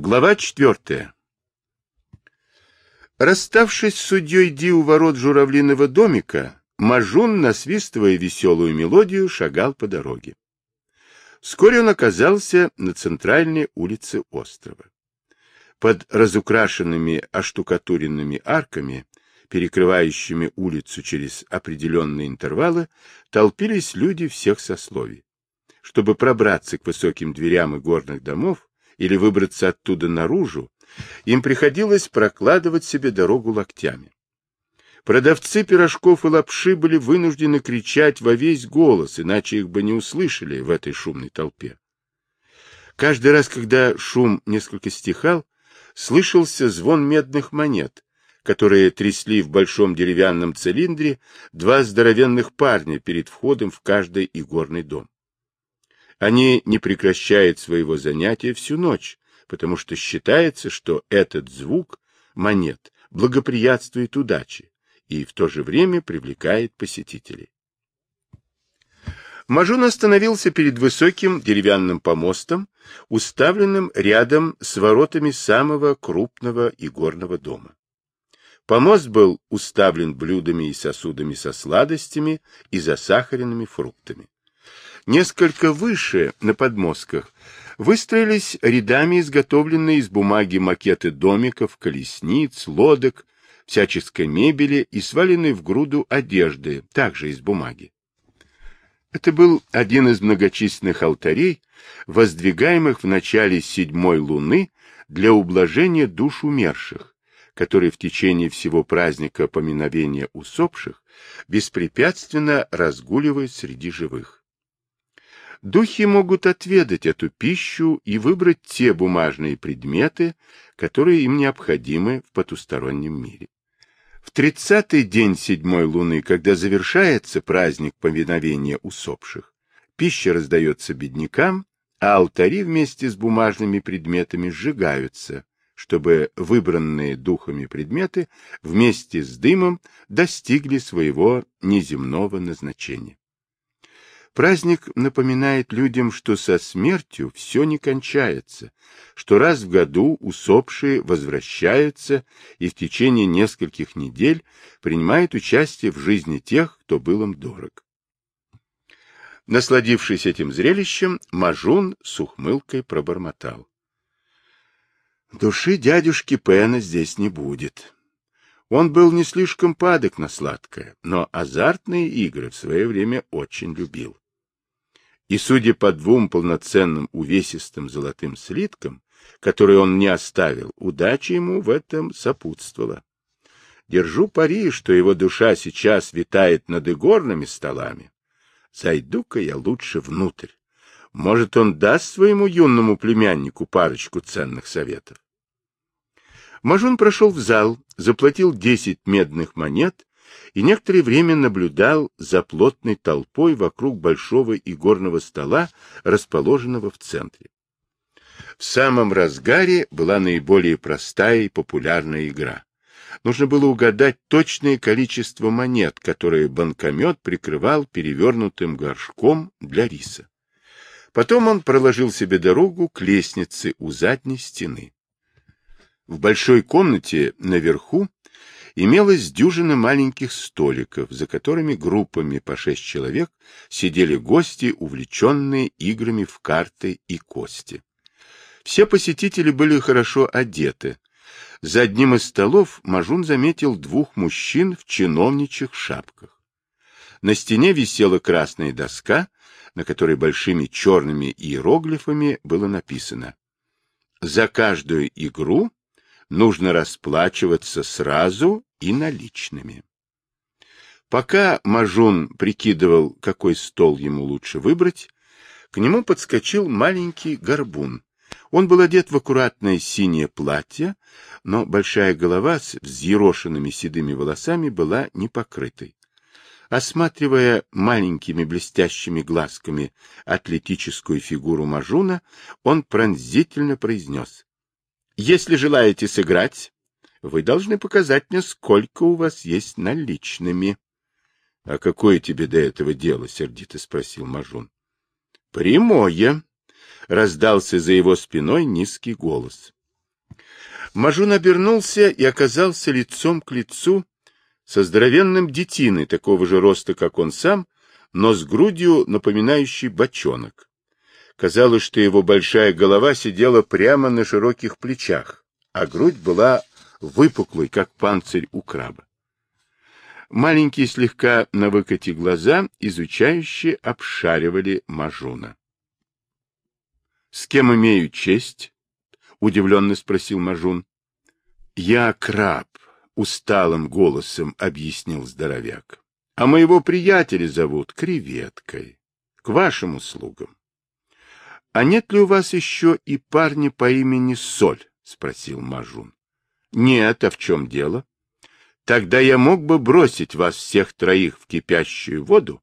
Глава четвертая. Расставшись с судьей Ди у ворот журавлиного домика, Мажун, насвистывая веселую мелодию, шагал по дороге. Вскоре он оказался на центральной улице острова. Под разукрашенными оштукатуренными арками, перекрывающими улицу через определенные интервалы, толпились люди всех сословий. Чтобы пробраться к высоким дверям и горных домов, или выбраться оттуда наружу, им приходилось прокладывать себе дорогу локтями. Продавцы пирожков и лапши были вынуждены кричать во весь голос, иначе их бы не услышали в этой шумной толпе. Каждый раз, когда шум несколько стихал, слышался звон медных монет, которые трясли в большом деревянном цилиндре два здоровенных парня перед входом в каждый игорный дом. Они не прекращают своего занятия всю ночь, потому что считается, что этот звук монет благоприятствует удаче и в то же время привлекает посетителей. Мажун остановился перед высоким деревянным помостом, уставленным рядом с воротами самого крупного игорного дома. Помост был уставлен блюдами и сосудами со сладостями и засахаренными фруктами. Несколько выше, на подмостках, выстроились рядами изготовленные из бумаги макеты домиков, колесниц, лодок, всяческой мебели и сваленные в груду одежды, также из бумаги. Это был один из многочисленных алтарей, воздвигаемых в начале седьмой луны для ублажения душ умерших, которые в течение всего праздника поминовения усопших беспрепятственно разгуливают среди живых. Духи могут отведать эту пищу и выбрать те бумажные предметы, которые им необходимы в потустороннем мире. В тридцатый день седьмой луны, когда завершается праздник повиновения усопших, пища раздается беднякам, а алтари вместе с бумажными предметами сжигаются, чтобы выбранные духами предметы вместе с дымом достигли своего неземного назначения. Праздник напоминает людям, что со смертью все не кончается, что раз в году усопшие возвращаются и в течение нескольких недель принимают участие в жизни тех, кто был им дорог. Насладившись этим зрелищем, Мажун с ухмылкой пробормотал. Души дядюшки Пена здесь не будет. Он был не слишком падок на сладкое, но азартные игры в свое время очень любил. И, судя по двум полноценным увесистым золотым слиткам, которые он не оставил, удача ему в этом сопутствовала. Держу пари, что его душа сейчас витает над игорными столами. Зайду-ка я лучше внутрь. Может, он даст своему юному племяннику парочку ценных советов. Мажун прошел в зал, заплатил десять медных монет и некоторое время наблюдал за плотной толпой вокруг большого игорного стола, расположенного в центре. В самом разгаре была наиболее простая и популярная игра. Нужно было угадать точное количество монет, которые банкомет прикрывал перевернутым горшком для риса. Потом он проложил себе дорогу к лестнице у задней стены. В большой комнате наверху имелось дюжина маленьких столиков, за которыми группами по шесть человек сидели гости, увлеченные играми в карты и кости. Все посетители были хорошо одеты. За одним из столов Мажун заметил двух мужчин в чиновничьих шапках. На стене висела красная доска, на которой большими черными иероглифами было написано «За каждую игру нужно расплачиваться сразу и наличными. Пока Мажун прикидывал, какой стол ему лучше выбрать, к нему подскочил маленький горбун. Он был одет в аккуратное синее платье, но большая голова с взъерошенными седыми волосами была не покрытой. Осматривая маленькими блестящими глазками атлетическую фигуру Мажуна, он пронзительно произнес. — Если желаете сыграть, вы должны показать мне, сколько у вас есть наличными. — А какое тебе до этого дело? — сердито спросил Мажун. — Прямое, — раздался за его спиной низкий голос. Мажун обернулся и оказался лицом к лицу со здоровенным детиной такого же роста, как он сам, но с грудью, напоминающей бочонок. Казалось, что его большая голова сидела прямо на широких плечах, а грудь была выпуклой, как панцирь у краба. Маленькие слегка на выкате глаза изучающие обшаривали Мажуна. — С кем имею честь? — удивленно спросил Мажун. — Я краб, — усталым голосом объяснил здоровяк. — А моего приятеля зовут Креветкой. К вашим услугам. — А нет ли у вас еще и парня по имени Соль? — спросил Мажун. — Нет, а в чем дело? — Тогда я мог бы бросить вас всех троих в кипящую воду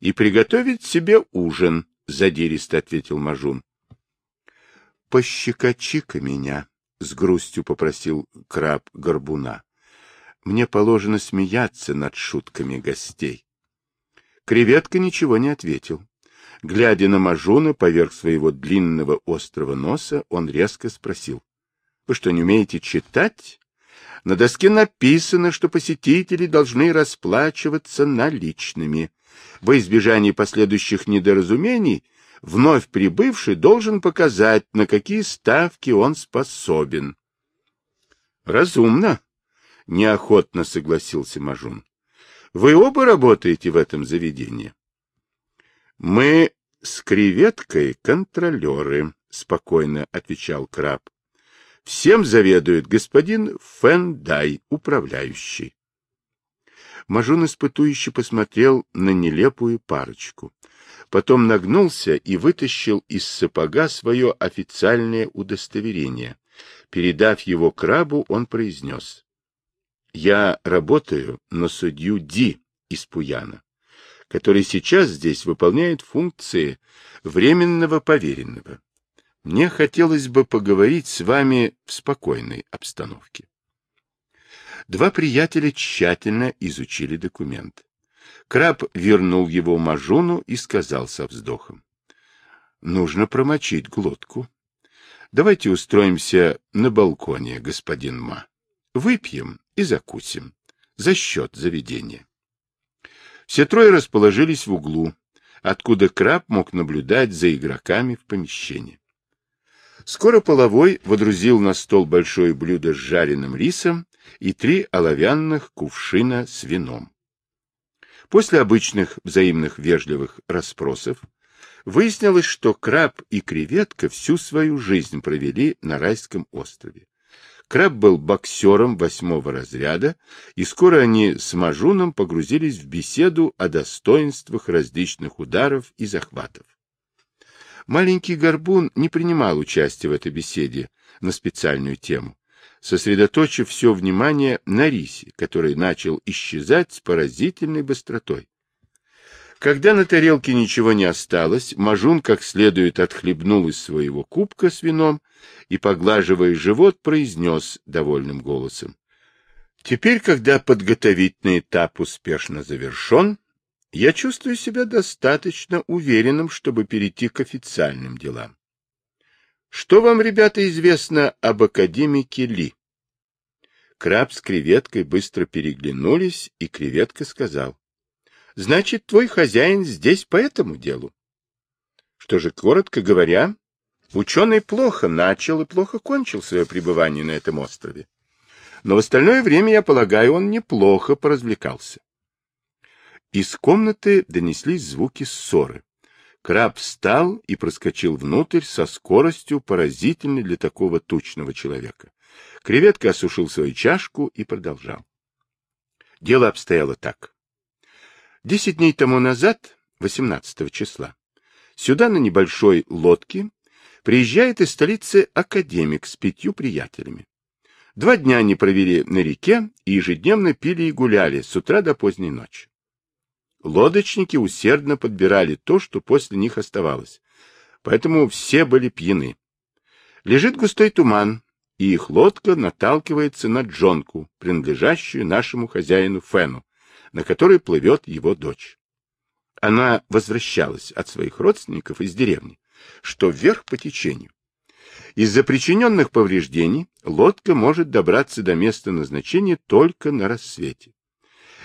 и приготовить себе ужин, — задиристо ответил Мажун пощекочи-ка меня, — с грустью попросил краб горбуна. Мне положено смеяться над шутками гостей. Креветка ничего не ответил. Глядя на Мажуна поверх своего длинного острого носа, он резко спросил. — Вы что, не умеете читать? На доске написано, что посетители должны расплачиваться наличными. Во избежание последующих недоразумений вновь прибывший должен показать, на какие ставки он способен. — Разумно, — неохотно согласился Мажун. — Вы оба работаете в этом заведении? — Мы с креветкой контролеры, — спокойно отвечал краб. — Всем заведует господин Фендай, управляющий. Мажун испытующе посмотрел на нелепую парочку потом нагнулся и вытащил из сапога свое официальное удостоверение. Передав его крабу, он произнес. — Я работаю на судью Ди из Пуяна, который сейчас здесь выполняет функции временного поверенного. Мне хотелось бы поговорить с вами в спокойной обстановке. Два приятеля тщательно изучили документ. Краб вернул его Мажуну и сказал со вздохом. — Нужно промочить глотку. Давайте устроимся на балконе, господин Ма. Выпьем и закусим. За счет заведения. Все трое расположились в углу, откуда краб мог наблюдать за игроками в помещении. Скоро половой водрузил на стол большое блюдо с жареным рисом и три оловянных кувшина с вином. После обычных взаимных вежливых расспросов выяснилось, что краб и креветка всю свою жизнь провели на райском острове. Краб был боксером восьмого разряда, и скоро они с Мажуном погрузились в беседу о достоинствах различных ударов и захватов. Маленький горбун не принимал участия в этой беседе на специальную тему, сосредоточив все внимание на рисе, который начал исчезать с поразительной быстротой. Когда на тарелке ничего не осталось, Мажун как следует отхлебнул из своего кубка с вином и, поглаживая живот, произнес довольным голосом. Теперь, когда подготовительный этап успешно завершен, я чувствую себя достаточно уверенным, чтобы перейти к официальным делам. Что вам, ребята, известно об академике Ли? Краб с креветкой быстро переглянулись, и креветка сказал. — Значит, твой хозяин здесь по этому делу? Что же, коротко говоря, ученый плохо начал и плохо кончил свое пребывание на этом острове. Но в остальное время, я полагаю, он неплохо поразвлекался. Из комнаты донеслись звуки ссоры. Краб встал и проскочил внутрь со скоростью, поразительной для такого тучного человека. Креветка осушил свою чашку и продолжал. Дело обстояло так. Десять дней тому назад, 18 числа, сюда на небольшой лодке приезжает из столицы академик с пятью приятелями. Два дня они провели на реке и ежедневно пили и гуляли с утра до поздней ночи. Лодочники усердно подбирали то, что после них оставалось, поэтому все были пьяны. Лежит густой туман, и их лодка наталкивается на джонку, принадлежащую нашему хозяину Фену, на которой плывет его дочь. Она возвращалась от своих родственников из деревни, что вверх по течению. Из-за причиненных повреждений лодка может добраться до места назначения только на рассвете.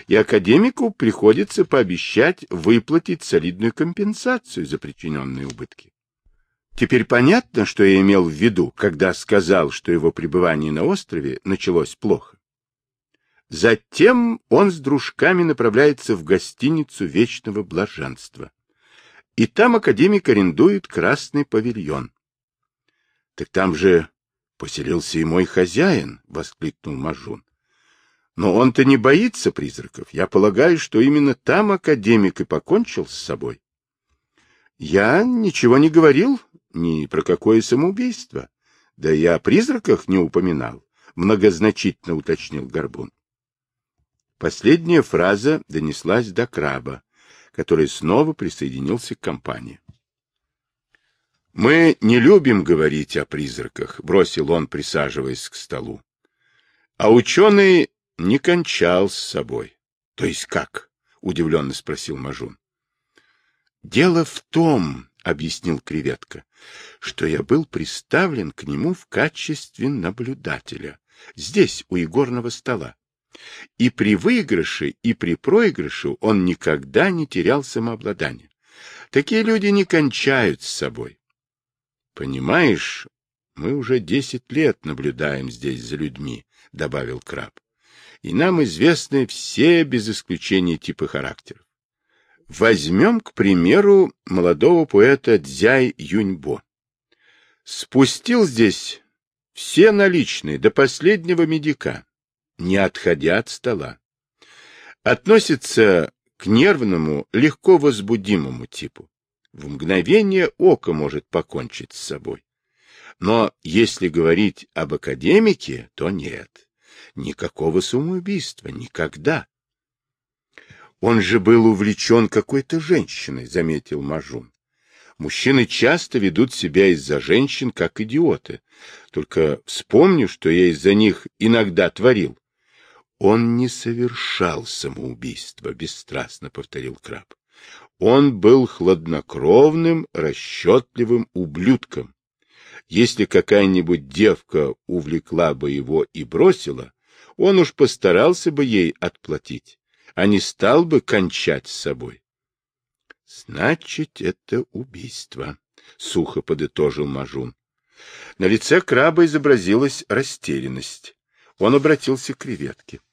И академику приходится пообещать выплатить солидную компенсацию за причиненные убытки. Теперь понятно, что я имел в виду, когда сказал, что его пребывание на острове началось плохо. Затем он с дружками направляется в гостиницу Вечного Блаженства. И там академик арендует красный павильон. — Так там же поселился и мой хозяин, — воскликнул Мажун. — Но он-то не боится призраков. Я полагаю, что именно там академик и покончил с собой. — Я ничего не говорил, ни про какое самоубийство. Да я о призраках не упоминал, — многозначительно уточнил Горбун. Последняя фраза донеслась до краба, который снова присоединился к компании. «Мы не любим говорить о призраках», — бросил он, присаживаясь к столу. «А ученый не кончал с собой». «То есть как?» — удивленно спросил Мажун. «Дело в том, — объяснил креветка, — что я был приставлен к нему в качестве наблюдателя, здесь, у игорного стола. И при выигрыше, и при проигрыше он никогда не терял самообладание. Такие люди не кончают с собой. Понимаешь, мы уже десять лет наблюдаем здесь за людьми, — добавил Краб. И нам известны все, без исключения, типы характеров. Возьмем, к примеру, молодого поэта Дзяй Юньбо. Спустил здесь все наличные до последнего медика не отходя от стола. Относится к нервному, легко возбудимому типу. В мгновение ока может покончить с собой. Но если говорить об академике, то нет. Никакого самоубийства, никогда. Он же был увлечен какой-то женщиной, заметил Мажун. Мужчины часто ведут себя из-за женщин как идиоты. Только вспомню, что я из-за них иногда творил. Он не совершал самоубийство, бесстрастно повторил Краб. Он был хладнокровным, расчетливым ублюдком. Если какая-нибудь девка увлекла бы его и бросила, он уж постарался бы ей отплатить, а не стал бы кончать с собой. — Значит, это убийство, — сухо подытожил Мажун. На лице краба изобразилась растерянность. Он обратился к креветке. —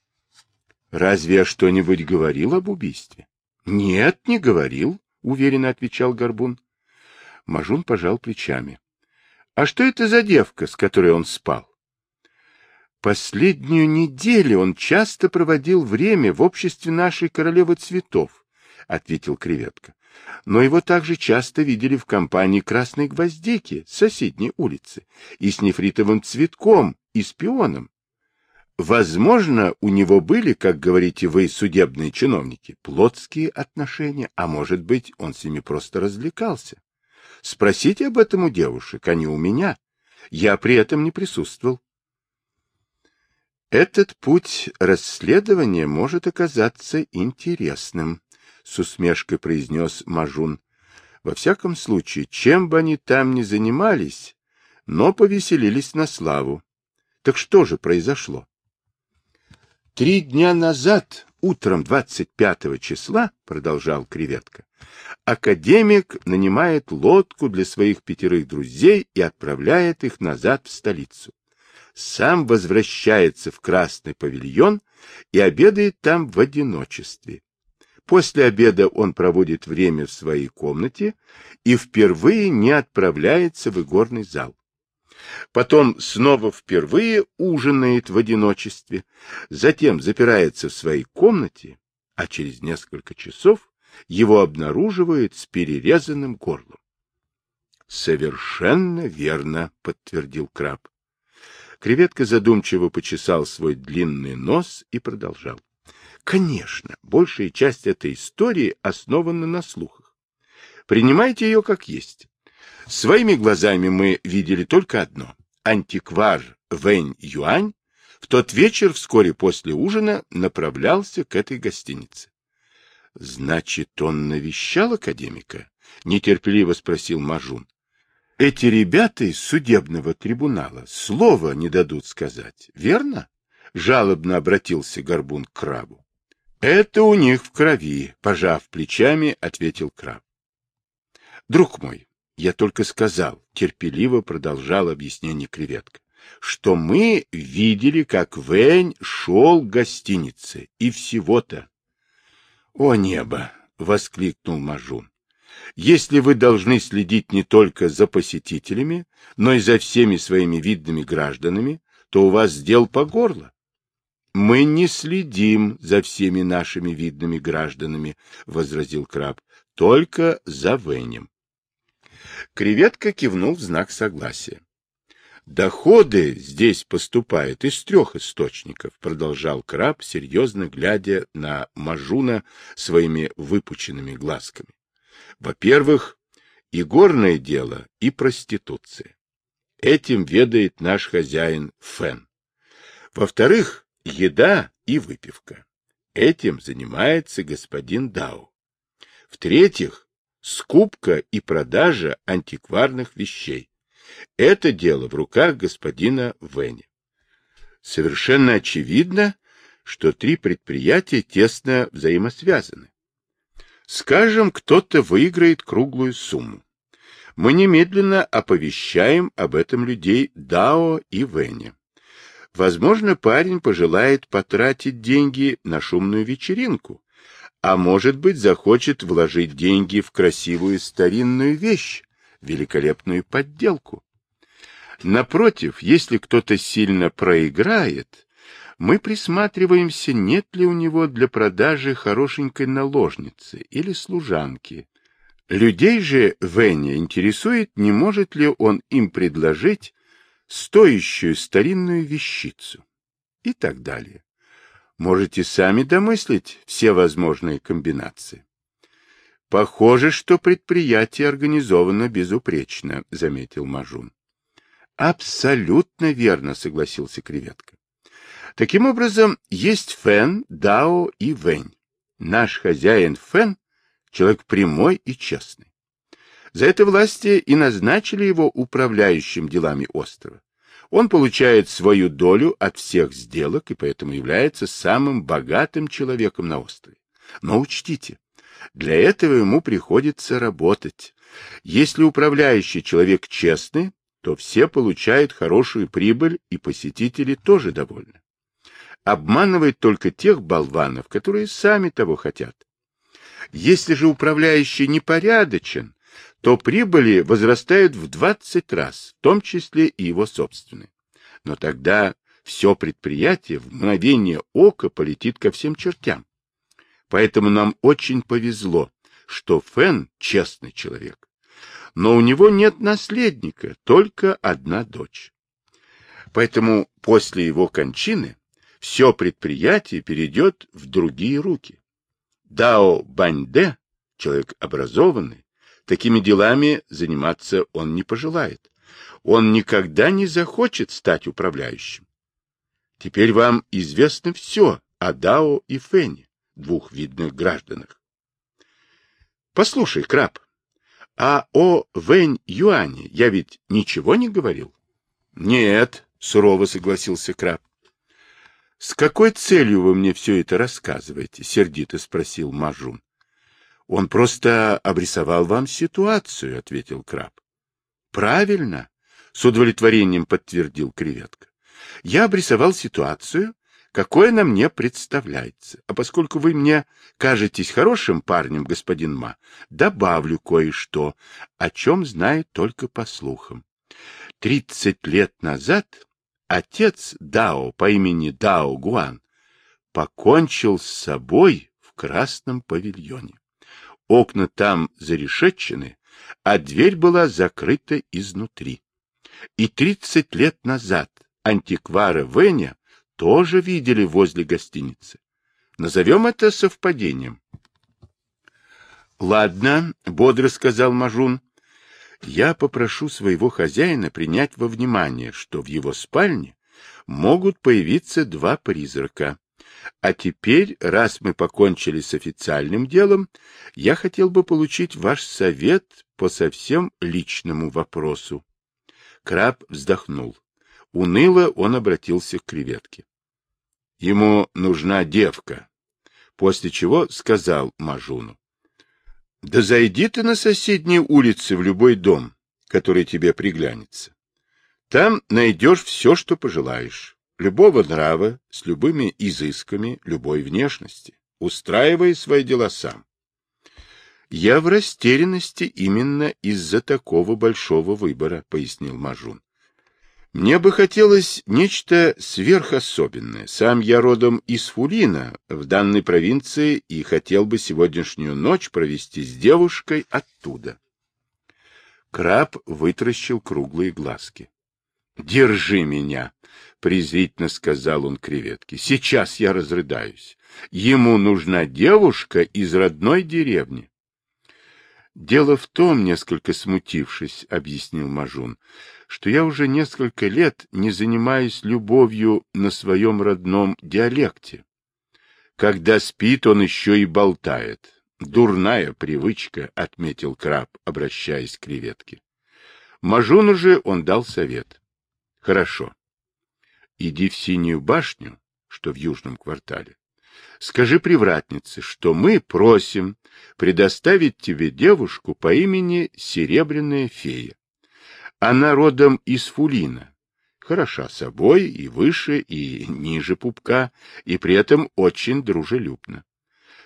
Разве я что-нибудь говорил об убийстве? — Нет, не говорил, — уверенно отвечал Горбун. Мажун пожал плечами. — А что это за девка, с которой он спал? Последнюю неделю он часто проводил время в обществе нашей королевы цветов, — ответил креветка. Но его также часто видели в компании красной гвоздики с соседней улицы и с нефритовым цветком и спионом. Возможно, у него были, как говорите вы, судебные чиновники, плотские отношения, а может быть, он с ними просто развлекался. Спросите об этом у девушек, а не у меня. Я при этом не присутствовал. Этот путь расследования может оказаться интересным, с усмешкой произнес Мажун. Во всяком случае, чем бы они там ни занимались, но повеселились на славу. Так что же произошло? Три дня назад, утром 25 числа, продолжал креветка, академик нанимает лодку для своих пятерых друзей и отправляет их назад в столицу. Сам возвращается в Красный павильон и обедает там в одиночестве. После обеда он проводит время в своей комнате и впервые не отправляется в игорный зал. Потом снова впервые ужинает в одиночестве, затем запирается в своей комнате, а через несколько часов его обнаруживают с перерезанным горлом. Совершенно верно, подтвердил краб. Креветка задумчиво почесал свой длинный нос и продолжал. Конечно, большая часть этой истории основана на слухах. Принимайте ее как есть. Своими глазами мы видели только одно. Антиквар Вэнь Юань в тот вечер вскоре после ужина направлялся к этой гостинице. — Значит, он навещал академика? — нетерпеливо спросил Мажун. Эти ребята из судебного трибунала слова не дадут сказать, верно? Жалобно обратился Горбун к крабу. Это у них в крови, пожав плечами, ответил краб. Друг мой, я только сказал, терпеливо продолжал объяснение креветка, что мы видели, как Вэнь шел к гостинице, и всего-то. О небо! — воскликнул Мажун. Если вы должны следить не только за посетителями, но и за всеми своими видными гражданами, то у вас дел по горло. Мы не следим за всеми нашими видными гражданами, возразил краб, только за Венем. Креветка кивнул в знак согласия. Доходы здесь поступают из трех источников, продолжал краб, серьезно глядя на Мажуна своими выпученными глазками. Во-первых, и горное дело, и проституция. Этим ведает наш хозяин Фен. Во-вторых, еда и выпивка. Этим занимается господин Дау. В-третьих, скупка и продажа антикварных вещей. Это дело в руках господина Вене. Совершенно очевидно, что три предприятия тесно взаимосвязаны. Скажем, кто-то выиграет круглую сумму. Мы немедленно оповещаем об этом людей Дао и Вене. Возможно, парень пожелает потратить деньги на шумную вечеринку, а может быть, захочет вложить деньги в красивую старинную вещь, великолепную подделку. Напротив, если кто-то сильно проиграет, мы присматриваемся, нет ли у него для продажи хорошенькой наложницы или служанки. Людей же Веня интересует, не может ли он им предложить стоящую старинную вещицу и так далее. Можете сами домыслить все возможные комбинации. Похоже, что предприятие организовано безупречно, заметил Мажун. Абсолютно верно, согласился креветка. Таким образом, есть Фэн, Дао и Вэнь. Наш хозяин Фэн — человек прямой и честный. За это власти и назначили его управляющим делами острова. Он получает свою долю от всех сделок и поэтому является самым богатым человеком на острове. Но учтите, для этого ему приходится работать. Если управляющий человек честный, то все получают хорошую прибыль и посетители тоже довольны обманывает только тех болванов, которые сами того хотят. Если же управляющий непорядочен, то прибыли возрастают в 20 раз, в том числе и его собственные. Но тогда все предприятие в мгновение ока полетит ко всем чертям. Поэтому нам очень повезло, что Фен честный человек. Но у него нет наследника, только одна дочь. Поэтому после его кончины все предприятие перейдет в другие руки. Дао Баньде, человек образованный, такими делами заниматься он не пожелает. Он никогда не захочет стать управляющим. Теперь вам известно все о Дао и Фэне, двух видных гражданах. Послушай, Краб, а о Вэнь Юане я ведь ничего не говорил? Нет, сурово согласился Краб. — С какой целью вы мне все это рассказываете? — сердито спросил Мажун. — Он просто обрисовал вам ситуацию, — ответил краб. — Правильно, — с удовлетворением подтвердил креветка. — Я обрисовал ситуацию, какой она мне представляется. А поскольку вы мне кажетесь хорошим парнем, господин Ма, добавлю кое-что, о чем знаю только по слухам. Тридцать лет назад Отец Дао по имени Дао Гуан покончил с собой в красном павильоне. Окна там зарешетчены, а дверь была закрыта изнутри. И тридцать лет назад антиквара Веня тоже видели возле гостиницы. Назовем это совпадением. — Ладно, — бодро сказал Мажун, я попрошу своего хозяина принять во внимание, что в его спальне могут появиться два призрака, А теперь, раз мы покончили с официальным делом, я хотел бы получить ваш совет по совсем личному вопросу. Краб вздохнул. Уныло он обратился к креветке. Ему нужна девка. После чего сказал Мажуну. — Да зайди ты на соседние улицы в любой дом, который тебе приглянется. Там найдешь все, что пожелаешь любого нрава, с любыми изысками, любой внешности, устраивая свои дела сам. Я в растерянности именно из-за такого большого выбора, пояснил Мажун. Мне бы хотелось нечто сверхособенное. Сам я родом из Фулина, в данной провинции, и хотел бы сегодняшнюю ночь провести с девушкой оттуда. Краб вытаращил круглые глазки. «Держи меня!» — презрительно сказал он креветке. «Сейчас я разрыдаюсь. Ему нужна девушка из родной деревни». «Дело в том, несколько смутившись, — объяснил Мажун, — что я уже несколько лет не занимаюсь любовью на своем родном диалекте. Когда спит, он еще и болтает. Дурная привычка, — отметил краб, обращаясь к креветке. Мажуну же он дал совет. Хорошо. Иди в Синюю башню, что в южном квартале. Скажи привратнице, что мы просим предоставить тебе девушку по имени Серебряная фея. Она родом из Фулина, хороша собой и выше, и ниже пупка, и при этом очень дружелюбна.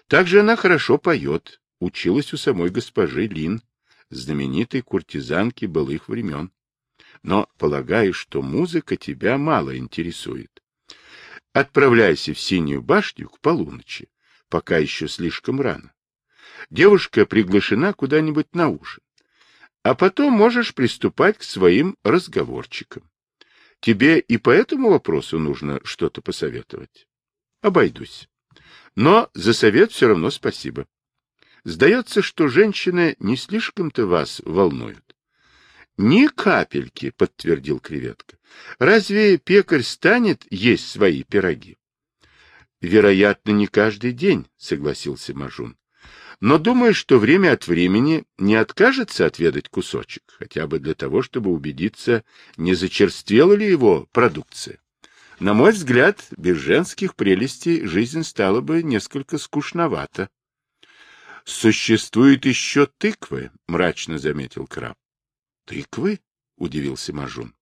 Также она хорошо поет, училась у самой госпожи Лин, знаменитой куртизанки былых времен но полагаю, что музыка тебя мало интересует. Отправляйся в Синюю башню к полуночи, пока еще слишком рано. Девушка приглашена куда-нибудь на ужин. А потом можешь приступать к своим разговорчикам. Тебе и по этому вопросу нужно что-то посоветовать. Обойдусь. Но за совет все равно спасибо. Сдается, что женщины не слишком-то вас волнуют. Ни капельки, подтвердил креветка. Разве пекарь станет есть свои пироги? Вероятно, не каждый день, согласился Мажун. Но думаю, что время от времени не откажется отведать кусочек, хотя бы для того, чтобы убедиться, не зачерствела ли его продукция. На мой взгляд, без женских прелестей жизнь стала бы несколько скучновата. — Существуют еще тыквы, — мрачно заметил краб. Тыквы? — удивился Мажун.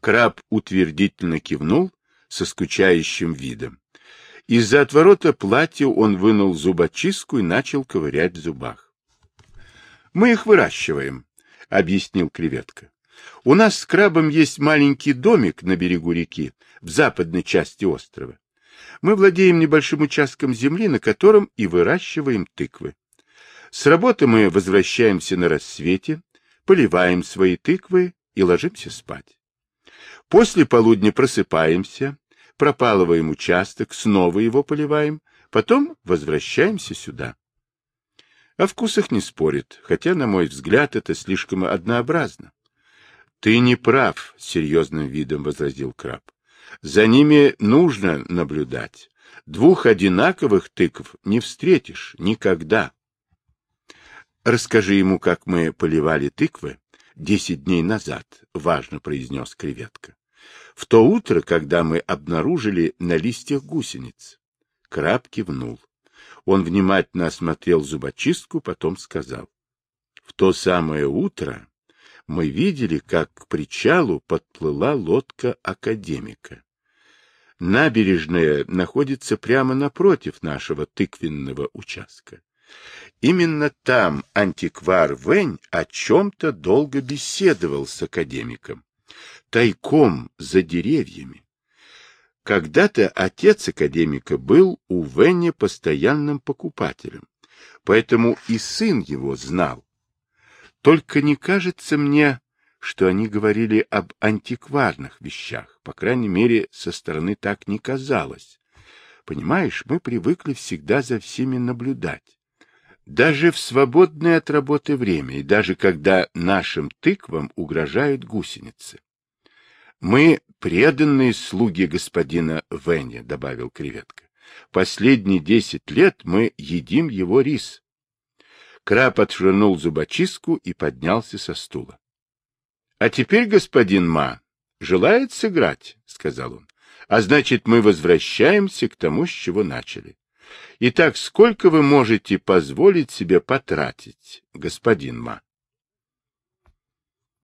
Краб утвердительно кивнул со скучающим видом. Из-за отворота платья он вынул зубочистку и начал ковырять в зубах. — Мы их выращиваем, — объяснил креветка. — У нас с крабом есть маленький домик на берегу реки, в западной части острова. Мы владеем небольшим участком земли, на котором и выращиваем тыквы. С работы мы возвращаемся на рассвете, поливаем свои тыквы и ложимся спать. После полудня просыпаемся, пропалываем участок, снова его поливаем, потом возвращаемся сюда. О вкусах не спорит, хотя, на мой взгляд, это слишком однообразно. — Ты не прав, — серьезным видом возразил краб. — За ними нужно наблюдать. Двух одинаковых тыкв не встретишь никогда. Расскажи ему, как мы поливали тыквы десять дней назад, — важно произнес креветка. В то утро, когда мы обнаружили на листьях гусениц. Краб кивнул. Он внимательно осмотрел зубочистку, потом сказал. В то самое утро мы видели, как к причалу подплыла лодка академика. Набережная находится прямо напротив нашего тыквенного участка. Именно там антиквар Вэнь о чем-то долго беседовал с академиком, тайком за деревьями. Когда-то отец академика был у Вэня постоянным покупателем, поэтому и сын его знал. Только не кажется мне, что они говорили об антикварных вещах, по крайней мере, со стороны так не казалось. Понимаешь, мы привыкли всегда за всеми наблюдать. Даже в свободное от работы время, и даже когда нашим тыквам угрожают гусеницы. Мы преданные слуги господина Веня, — добавил креветка. Последние десять лет мы едим его рис. Краб отшвырнул зубочистку и поднялся со стула. — А теперь господин Ма желает сыграть, — сказал он. — А значит, мы возвращаемся к тому, с чего начали. Итак, сколько вы можете позволить себе потратить, господин Ма?